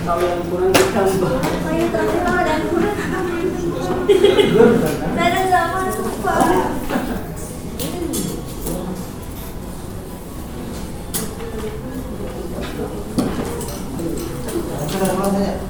Kalau yang kurang ditambah. 叫什么来着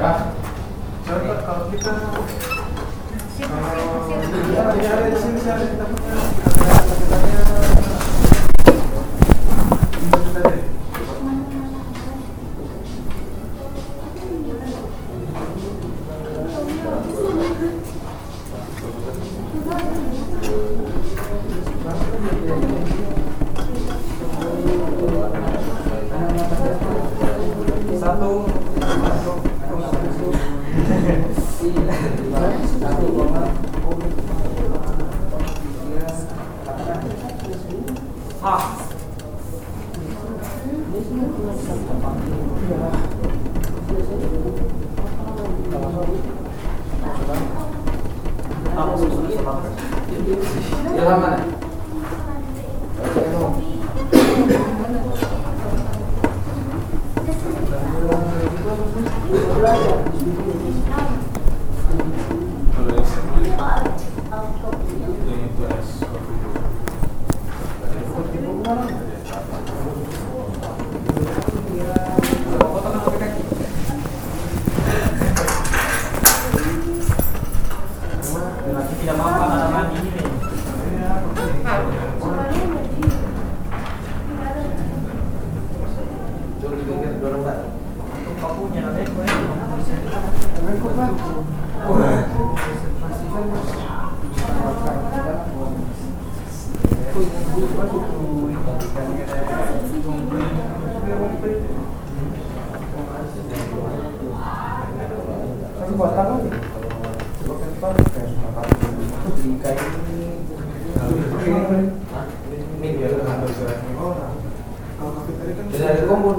ya. Contoh kalau kita ada di sini saya kita Ramalho.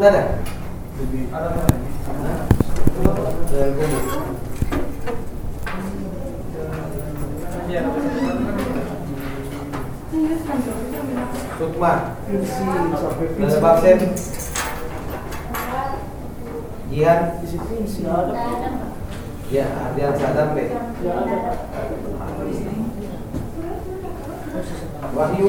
Sudah ada ada. Sukma. ada Babsen. Jihan. Ya, Ardian Sadam. Wahyu.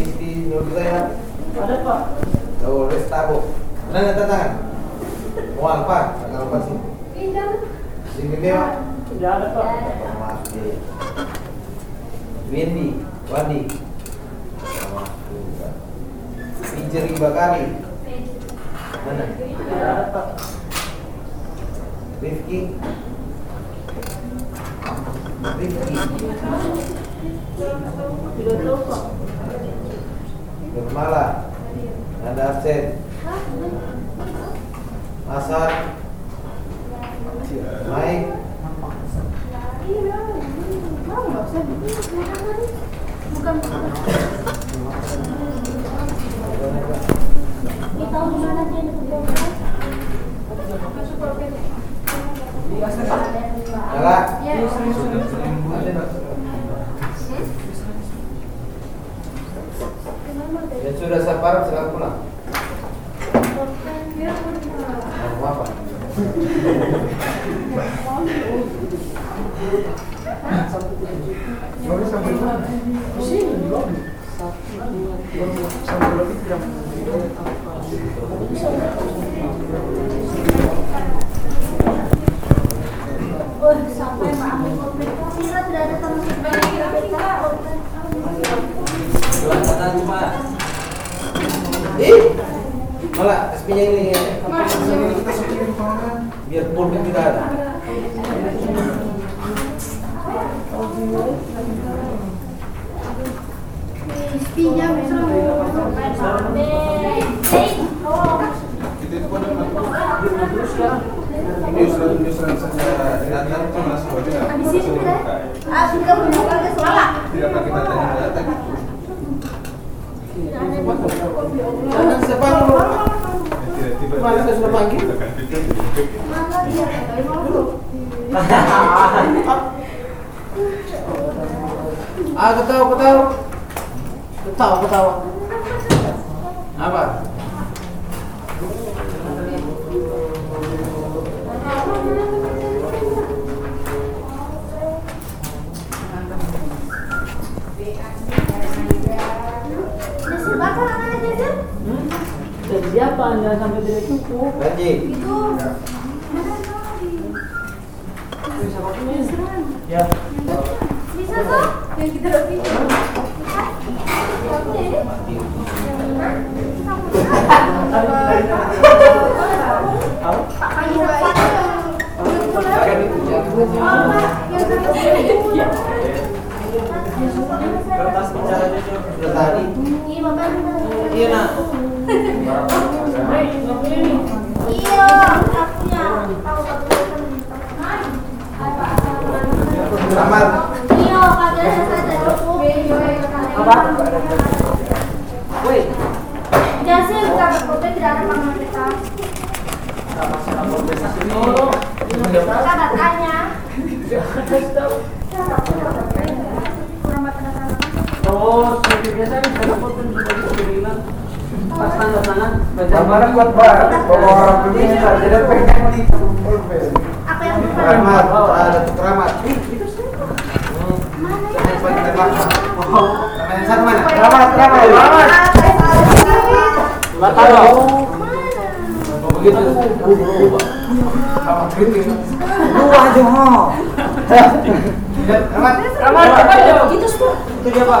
Siti Nurzainab. Ada pak? Oh, Restabo. Mana tanda tangan? Mau apa? Tanggal apa sih? Sini Dewa. Tidak ada pak. Wendy, Wandi. Fijri Bakari. Mana? Tidak ada pak. Rifki. Rifki. Tidak tahu pak. Nurmala Anda absen? Asar Maik Bukan Kita tahu di mana dia sabar, silakan pulang. Apa? Sampai maaf. Kira tidak ada teman Ih, malah SP-nya ini Kita di mana? biar pulpen juga ada. Habis ini tidak. Ah, ke sekolah. Tidak data gitu. Jangan sepan dulu. Kemarin saya sudah panggil. Mana dia? Ah, ketawa, ketawa. Ketawa, ketawa. Apa? Siapa? Jangan sampai tidak cukup. Gaji. Itu. Ya. Bisa tuh? Yang kita udah pinjam. Kamu ini? Kertas bicaranya itu. Sudah tadi. Iya, nak. Iya, Selamat. Iya, saja cukup. Apa? Woi. Jasin kakak kopi tidak ada pangan kita. Oh, saya foto bilang. Pas tanda tangan, baca Kamar kuat banget. Bawa orang lah. Jadi pengen di pulpen. Apa yang bukan? Rahmat, ah, Datuk Rahmat. Mana ya? Selamat, selamat, selamat. Nggak tahu. Begitu. Sama kritik. Dua aja. Itu semua. Itu dia, Pak.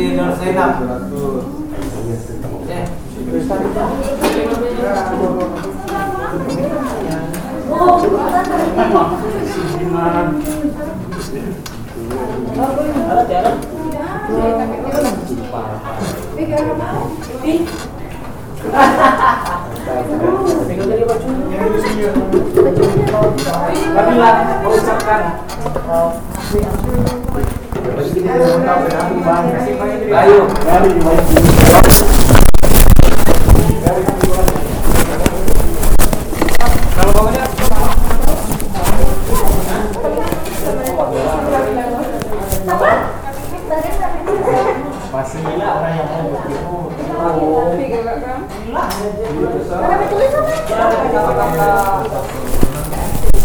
tinggal senak Hahaha. Kami lah mengucapkan Ayo. Kalau bangunnya masih orang yang mau bertipu.